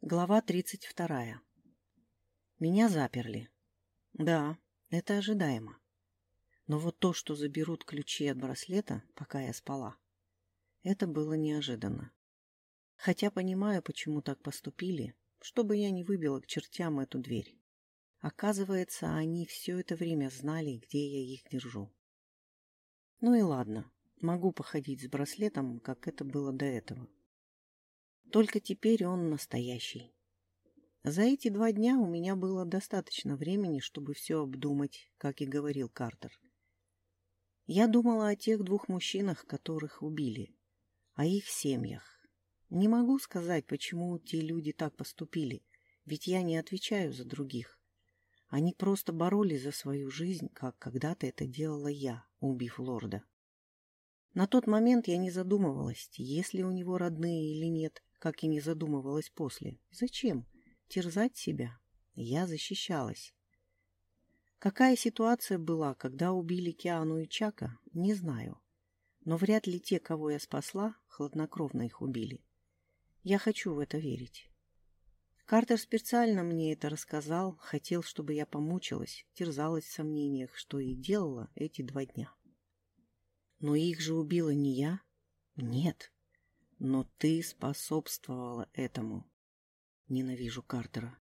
Глава 32. Меня заперли. Да, это ожидаемо. Но вот то, что заберут ключи от браслета, пока я спала, это было неожиданно. Хотя понимаю, почему так поступили, чтобы я не выбила к чертям эту дверь. Оказывается, они все это время знали, где я их держу. Ну и ладно, могу походить с браслетом, как это было до этого. Только теперь он настоящий. За эти два дня у меня было достаточно времени, чтобы все обдумать, как и говорил Картер. Я думала о тех двух мужчинах, которых убили, о их семьях. Не могу сказать, почему те люди так поступили, ведь я не отвечаю за других. Они просто боролись за свою жизнь, как когда-то это делала я, убив лорда. На тот момент я не задумывалась, есть ли у него родные или нет, как и не задумывалась после. Зачем? Терзать себя? Я защищалась. Какая ситуация была, когда убили Киану и Чака, не знаю. Но вряд ли те, кого я спасла, хладнокровно их убили. Я хочу в это верить. Картер специально мне это рассказал, хотел, чтобы я помучилась, терзалась в сомнениях, что и делала эти два дня. Но их же убила не я? Нет. Но ты способствовала этому. Ненавижу Картера.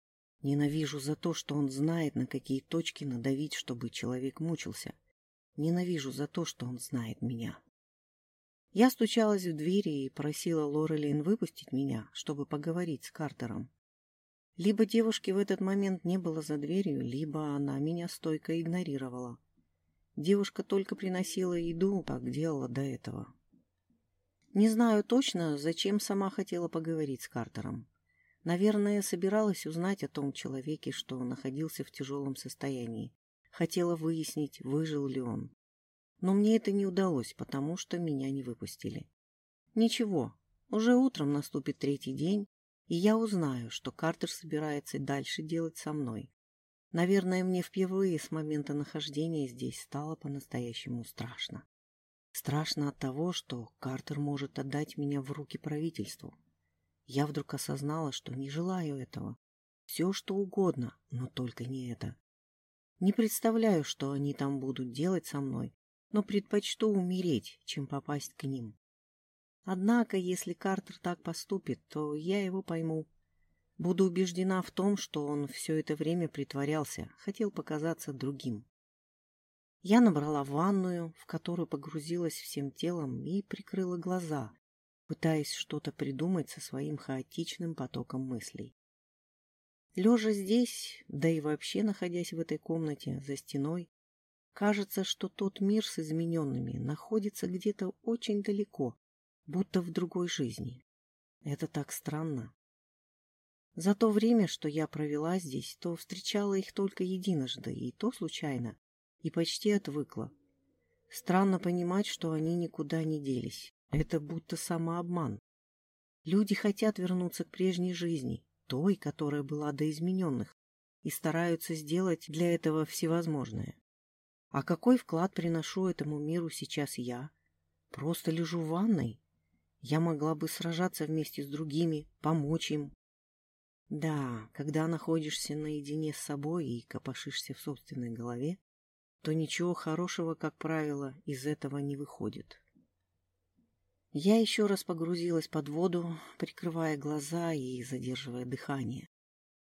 Ненавижу за то, что он знает, на какие точки надавить, чтобы человек мучился. Ненавижу за то, что он знает меня. Я стучалась в двери и просила Лорелин выпустить меня, чтобы поговорить с Картером. Либо девушки в этот момент не было за дверью, либо она меня стойко игнорировала. Девушка только приносила еду, как делала до этого. Не знаю точно, зачем сама хотела поговорить с Картером. Наверное, собиралась узнать о том человеке, что находился в тяжелом состоянии. Хотела выяснить, выжил ли он. Но мне это не удалось, потому что меня не выпустили. Ничего, уже утром наступит третий день, и я узнаю, что Картер собирается дальше делать со мной. Наверное, мне впервые с момента нахождения здесь стало по-настоящему страшно. Страшно от того, что Картер может отдать меня в руки правительству. Я вдруг осознала, что не желаю этого. Все, что угодно, но только не это. Не представляю, что они там будут делать со мной, но предпочту умереть, чем попасть к ним. Однако, если Картер так поступит, то я его пойму. Буду убеждена в том, что он все это время притворялся, хотел показаться другим. Я набрала ванную, в которую погрузилась всем телом и прикрыла глаза, пытаясь что-то придумать со своим хаотичным потоком мыслей. Лежа здесь, да и вообще находясь в этой комнате, за стеной, кажется, что тот мир с измененными находится где-то очень далеко, будто в другой жизни. Это так странно. За то время, что я провела здесь, то встречала их только единожды, и то случайно, и почти отвыкла. Странно понимать, что они никуда не делись. Это будто самообман. Люди хотят вернуться к прежней жизни, той, которая была до измененных, и стараются сделать для этого всевозможное. А какой вклад приношу этому миру сейчас я? Просто лежу в ванной? Я могла бы сражаться вместе с другими, помочь им. Да, когда находишься наедине с собой и копошишься в собственной голове, то ничего хорошего, как правило, из этого не выходит. Я еще раз погрузилась под воду, прикрывая глаза и задерживая дыхание.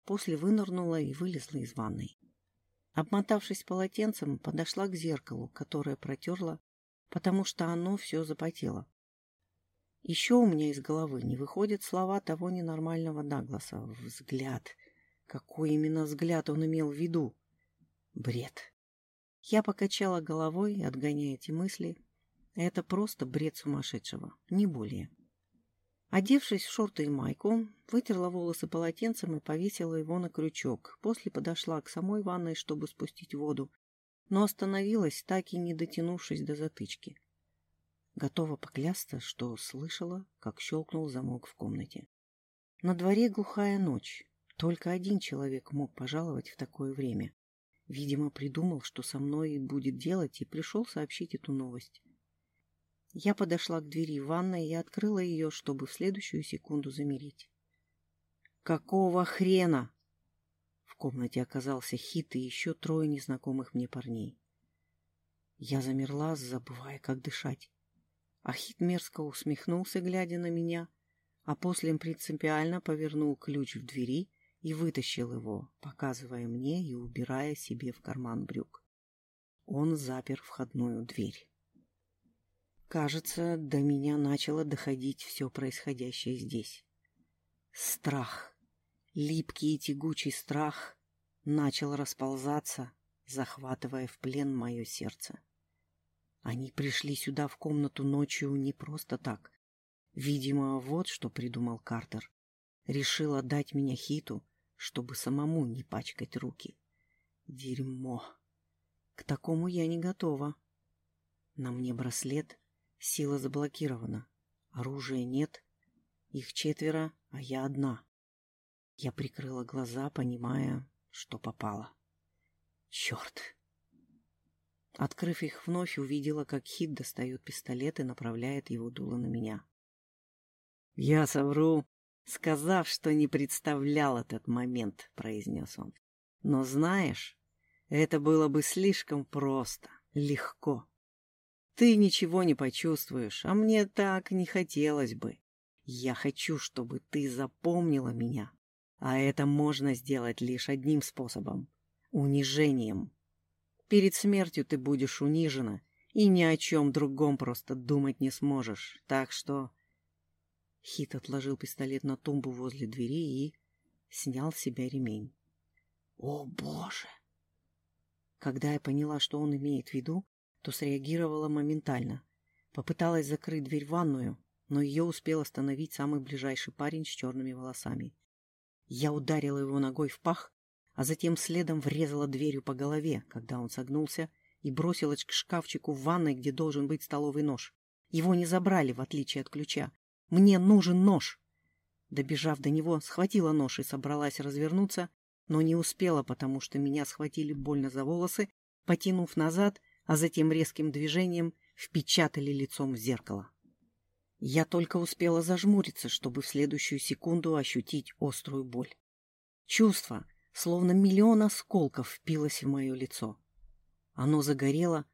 После вынырнула и вылезла из ванной. Обмотавшись полотенцем, подошла к зеркалу, которое протерла, потому что оно все запотело. Еще у меня из головы не выходят слова того ненормального Дагласа. Взгляд. Какой именно взгляд он имел в виду? Бред. Я покачала головой, отгоняя эти мысли. Это просто бред сумасшедшего, не более. Одевшись в шорты и майку, вытерла волосы полотенцем и повесила его на крючок. После подошла к самой ванной, чтобы спустить воду, но остановилась, так и не дотянувшись до затычки. Готова поклясться, что слышала, как щелкнул замок в комнате. На дворе глухая ночь. Только один человек мог пожаловать в такое время. Видимо, придумал, что со мной будет делать, и пришел сообщить эту новость. Я подошла к двери ванной и открыла ее, чтобы в следующую секунду замереть. Какого хрена? В комнате оказался Хит и еще трое незнакомых мне парней. Я замерла, забывая, как дышать. А Хит мерзко усмехнулся, глядя на меня, а после принципиально повернул ключ в двери и вытащил его, показывая мне и убирая себе в карман брюк. Он запер входную дверь. Кажется, до меня начало доходить все происходящее здесь. Страх, липкий и тягучий страх, начал расползаться, захватывая в плен мое сердце. Они пришли сюда в комнату ночью не просто так. Видимо, вот что придумал Картер. Решил отдать меня Хиту, чтобы самому не пачкать руки. Дерьмо. К такому я не готова. На мне браслет, сила заблокирована. Оружия нет. Их четверо, а я одна. Я прикрыла глаза, понимая, что попало. Черт! Открыв их вновь, увидела, как Хит достает пистолет и направляет его дуло на меня. «Я совру, сказав, что не представлял этот момент», — произнес он. «Но знаешь, это было бы слишком просто, легко. Ты ничего не почувствуешь, а мне так не хотелось бы. Я хочу, чтобы ты запомнила меня, а это можно сделать лишь одним способом — унижением». Перед смертью ты будешь унижена и ни о чем другом просто думать не сможешь. Так что...» Хит отложил пистолет на тумбу возле двери и снял с себя ремень. «О, Боже!» Когда я поняла, что он имеет в виду, то среагировала моментально. Попыталась закрыть дверь в ванную, но ее успел остановить самый ближайший парень с черными волосами. Я ударила его ногой в пах, а затем следом врезала дверью по голове, когда он согнулся, и бросилась к шкафчику в ванной, где должен быть столовый нож. Его не забрали, в отличие от ключа. Мне нужен нож. Добежав до него, схватила нож и собралась развернуться, но не успела, потому что меня схватили больно за волосы, потянув назад, а затем резким движением впечатали лицом в зеркало. Я только успела зажмуриться, чтобы в следующую секунду ощутить острую боль. Чувство, словно миллион осколков впилось в мое лицо. Оно загорело,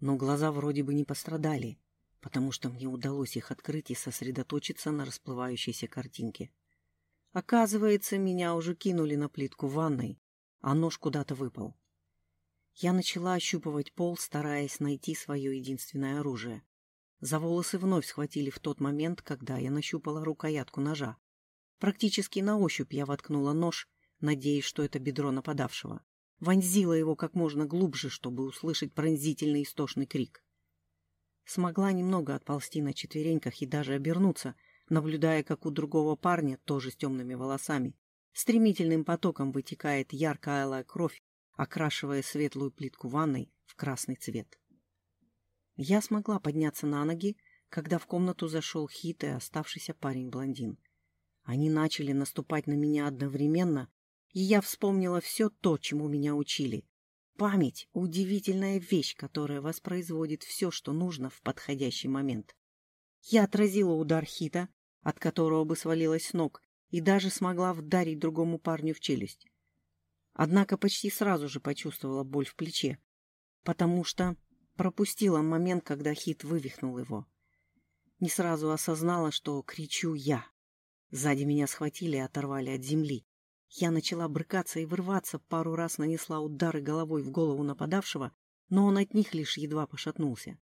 но глаза вроде бы не пострадали, потому что мне удалось их открыть и сосредоточиться на расплывающейся картинке. Оказывается, меня уже кинули на плитку ванной, а нож куда-то выпал. Я начала ощупывать пол, стараясь найти свое единственное оружие. За волосы вновь схватили в тот момент, когда я нащупала рукоятку ножа. Практически на ощупь я воткнула нож надеясь, что это бедро нападавшего. Вонзила его как можно глубже, чтобы услышать пронзительный истошный крик. Смогла немного отползти на четвереньках и даже обернуться, наблюдая, как у другого парня, тоже с темными волосами, стремительным потоком вытекает ярко-алая кровь, окрашивая светлую плитку ванной в красный цвет. Я смогла подняться на ноги, когда в комнату зашел Хит и оставшийся парень-блондин. Они начали наступать на меня одновременно, и я вспомнила все то, чему меня учили. Память — удивительная вещь, которая воспроизводит все, что нужно в подходящий момент. Я отразила удар хита, от которого бы свалилась с ног, и даже смогла вдарить другому парню в челюсть. Однако почти сразу же почувствовала боль в плече, потому что пропустила момент, когда хит вывихнул его. Не сразу осознала, что кричу я. Сзади меня схватили и оторвали от земли. Я начала брыкаться и вырваться, пару раз нанесла удары головой в голову нападавшего, но он от них лишь едва пошатнулся.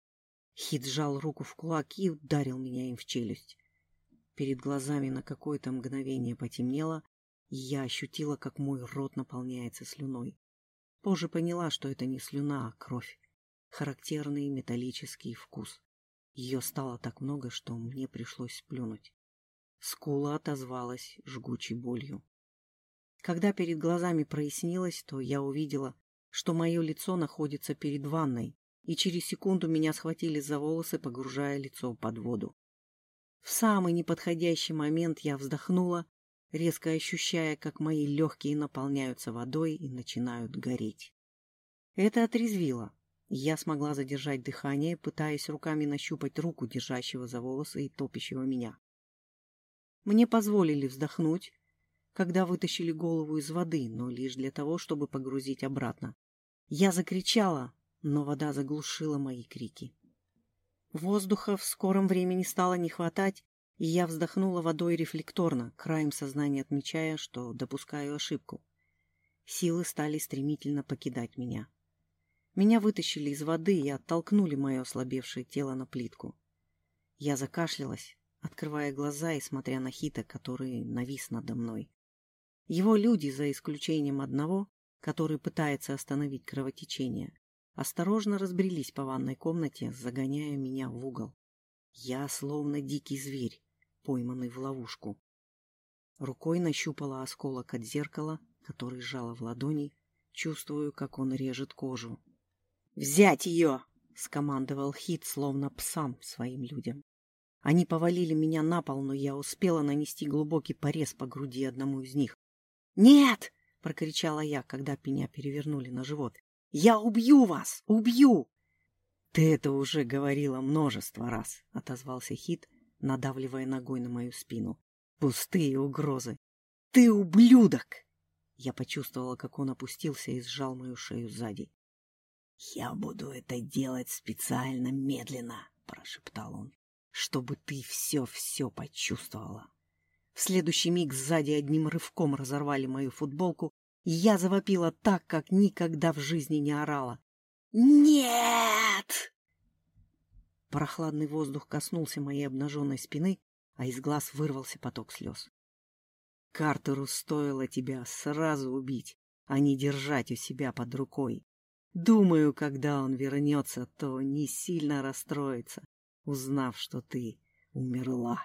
Хит сжал руку в кулак и ударил меня им в челюсть. Перед глазами на какое-то мгновение потемнело, и я ощутила, как мой рот наполняется слюной. Позже поняла, что это не слюна, а кровь. Характерный металлический вкус. Ее стало так много, что мне пришлось сплюнуть. Скула отозвалась жгучей болью. Когда перед глазами прояснилось, то я увидела, что мое лицо находится перед ванной, и через секунду меня схватили за волосы, погружая лицо под воду. В самый неподходящий момент я вздохнула, резко ощущая, как мои легкие наполняются водой и начинают гореть. Это отрезвило, я смогла задержать дыхание, пытаясь руками нащупать руку, держащего за волосы и топящего меня. Мне позволили вздохнуть, когда вытащили голову из воды, но лишь для того, чтобы погрузить обратно. Я закричала, но вода заглушила мои крики. Воздуха в скором времени стало не хватать, и я вздохнула водой рефлекторно, краем сознания отмечая, что допускаю ошибку. Силы стали стремительно покидать меня. Меня вытащили из воды и оттолкнули мое ослабевшее тело на плитку. Я закашлялась, открывая глаза и смотря на Хита, который навис надо мной. Его люди, за исключением одного, который пытается остановить кровотечение, осторожно разбрелись по ванной комнате, загоняя меня в угол. Я словно дикий зверь, пойманный в ловушку. Рукой нащупала осколок от зеркала, который сжала в ладони, чувствую, как он режет кожу. «Взять ее!» — скомандовал Хит, словно псам своим людям. Они повалили меня на пол, но я успела нанести глубокий порез по груди одному из них. «Нет!» — прокричала я, когда меня перевернули на живот. «Я убью вас! Убью!» «Ты это уже говорила множество раз», — отозвался Хит, надавливая ногой на мою спину. «Пустые угрозы! Ты ублюдок!» Я почувствовала, как он опустился и сжал мою шею сзади. «Я буду это делать специально медленно», — прошептал он, — «чтобы ты все-все почувствовала». В следующий миг сзади одним рывком разорвали мою футболку, и я завопила так, как никогда в жизни не орала. «Нет!» Прохладный воздух коснулся моей обнаженной спины, а из глаз вырвался поток слез. Картеру стоило тебя сразу убить, а не держать у себя под рукой. Думаю, когда он вернется, то не сильно расстроится, узнав, что ты умерла.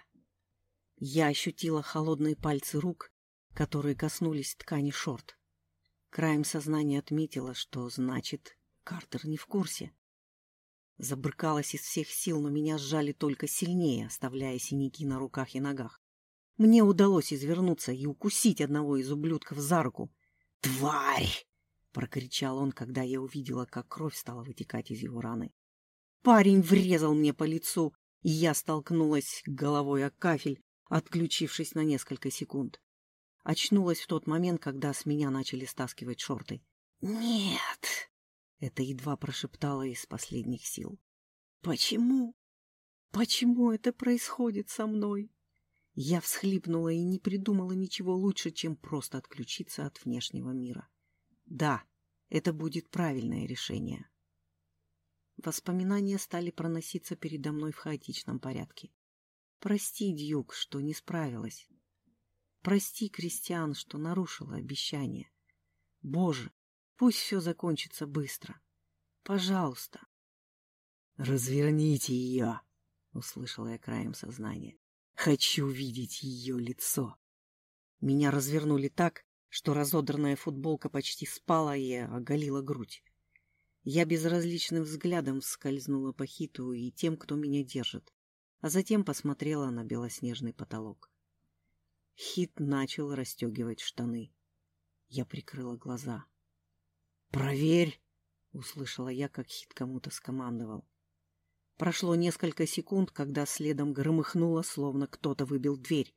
Я ощутила холодные пальцы рук, которые коснулись ткани шорт. Краем сознания отметила, что значит, Картер не в курсе. Забрыкалась из всех сил, но меня сжали только сильнее, оставляя синяки на руках и ногах. Мне удалось извернуться и укусить одного из ублюдков за руку. «Тварь!» — прокричал он, когда я увидела, как кровь стала вытекать из его раны. Парень врезал мне по лицу, и я столкнулась головой о кафель, отключившись на несколько секунд. Очнулась в тот момент, когда с меня начали стаскивать шорты. «Нет!» — это едва прошептала из последних сил. «Почему? Почему это происходит со мной?» Я всхлипнула и не придумала ничего лучше, чем просто отключиться от внешнего мира. Да, это будет правильное решение. Воспоминания стали проноситься передо мной в хаотичном порядке. Прости, Дьюк, что не справилась. Прости, Кристиан, что нарушила обещание. Боже, пусть все закончится быстро. Пожалуйста. «Разверните ее!» — услышала я краем сознания. «Хочу видеть ее лицо!» Меня развернули так, что разодранная футболка почти спала и оголила грудь. Я безразличным взглядом скользнула по хиту и тем, кто меня держит а затем посмотрела на белоснежный потолок. Хит начал расстегивать штаны. Я прикрыла глаза. «Проверь!» — услышала я, как Хит кому-то скомандовал. Прошло несколько секунд, когда следом громыхнуло, словно кто-то выбил дверь.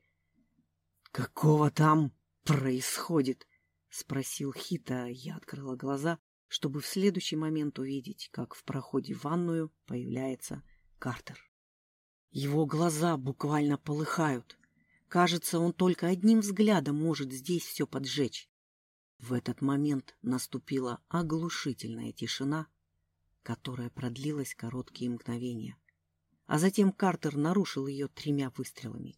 «Какого там происходит?» — спросил Хита. Я открыла глаза, чтобы в следующий момент увидеть, как в проходе в ванную появляется Картер. Его глаза буквально полыхают. Кажется, он только одним взглядом может здесь все поджечь. В этот момент наступила оглушительная тишина, которая продлилась короткие мгновения. А затем Картер нарушил ее тремя выстрелами.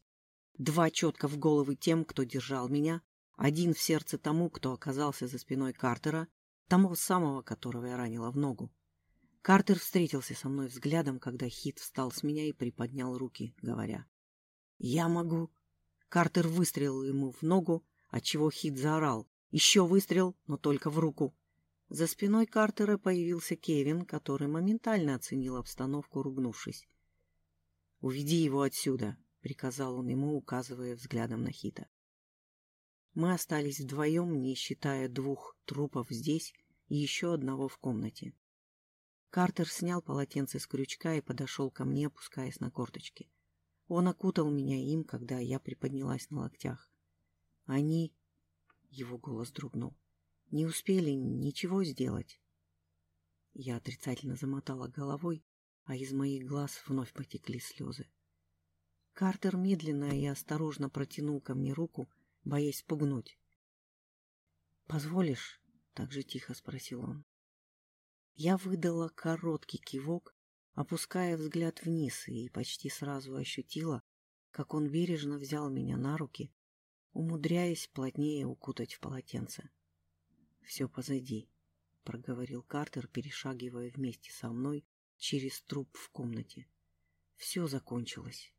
Два четко в головы тем, кто держал меня, один в сердце тому, кто оказался за спиной Картера, тому самого, которого я ранила в ногу. Картер встретился со мной взглядом, когда Хит встал с меня и приподнял руки, говоря. «Я могу». Картер выстрелил ему в ногу, отчего Хит заорал. Еще выстрел, но только в руку. За спиной Картера появился Кевин, который моментально оценил обстановку, ругнувшись. «Уведи его отсюда», — приказал он ему, указывая взглядом на Хита. Мы остались вдвоем, не считая двух трупов здесь и еще одного в комнате. Картер снял полотенце с крючка и подошел ко мне, опускаясь на корточки. Он окутал меня им, когда я приподнялась на локтях. Они Его голос дрогнул. Не успели ничего сделать. Я отрицательно замотала головой, а из моих глаз вновь потекли слезы. Картер медленно и осторожно протянул ко мне руку, боясь спугнуть. «Позволишь?» — так же тихо спросил он. Я выдала короткий кивок, опуская взгляд вниз, и почти сразу ощутила, как он бережно взял меня на руки, умудряясь плотнее укутать в полотенце. «Все позади», — проговорил Картер, перешагивая вместе со мной через труп в комнате. «Все закончилось».